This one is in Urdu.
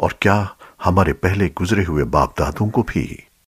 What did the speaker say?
اور کیا ہمارے پہلے گزرے ہوئے باپ دادوں کو بھی؟